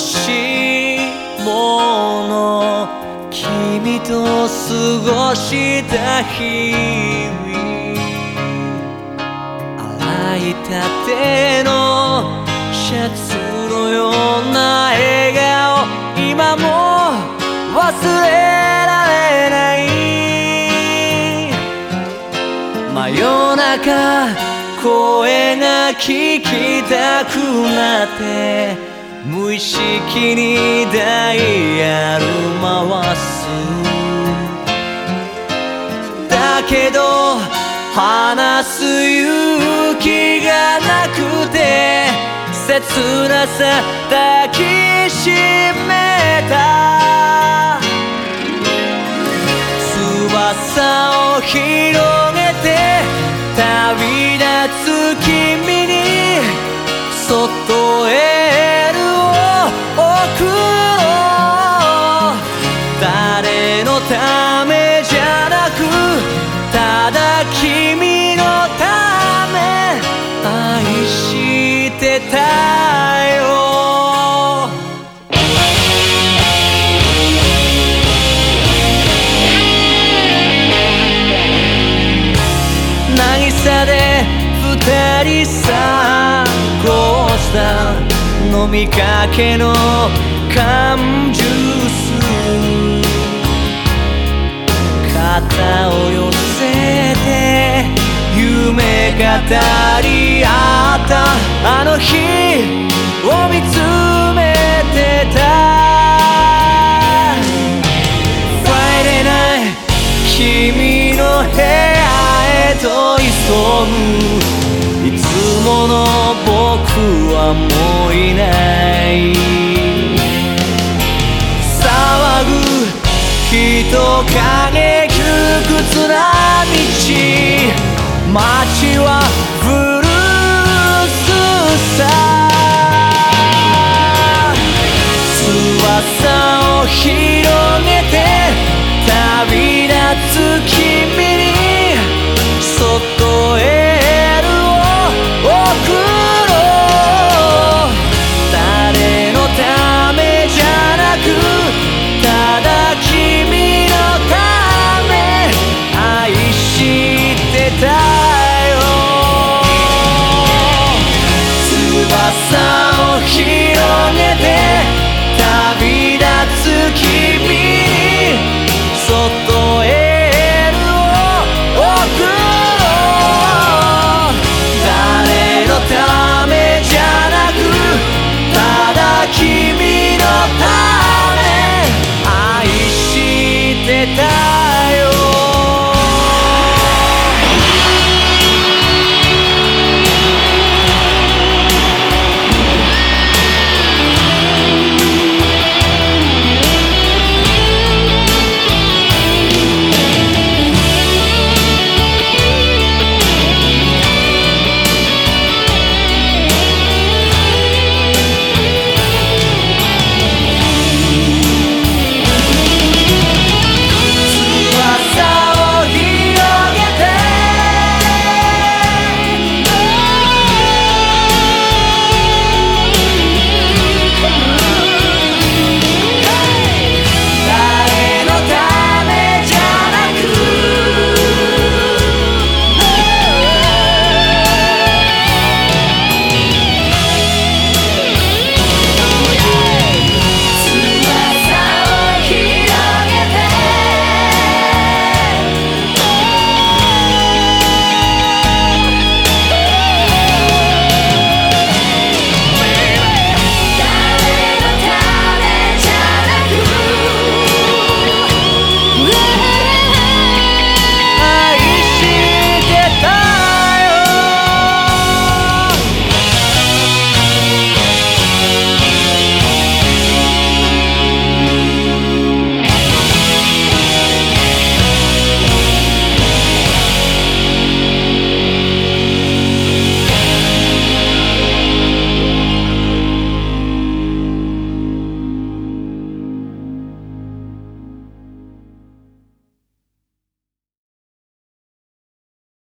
夏の落とし物君と過ごした日々洗いたてのシャツのような笑顔。今も忘れられない。真夜中声が聞きたくなって。無意識にダイヤル回す。だけど話す勇気がなくて切なさ抱きしめた。翼を広てたよ。渚で二人散歩した飲みかけの缶ジュース。肩を寄せて夢語り合ったあの日を見つめてた Friday night 君の部屋へと急ぐいつもの僕はもういない騒ぐ人影窮屈な道街は朝を開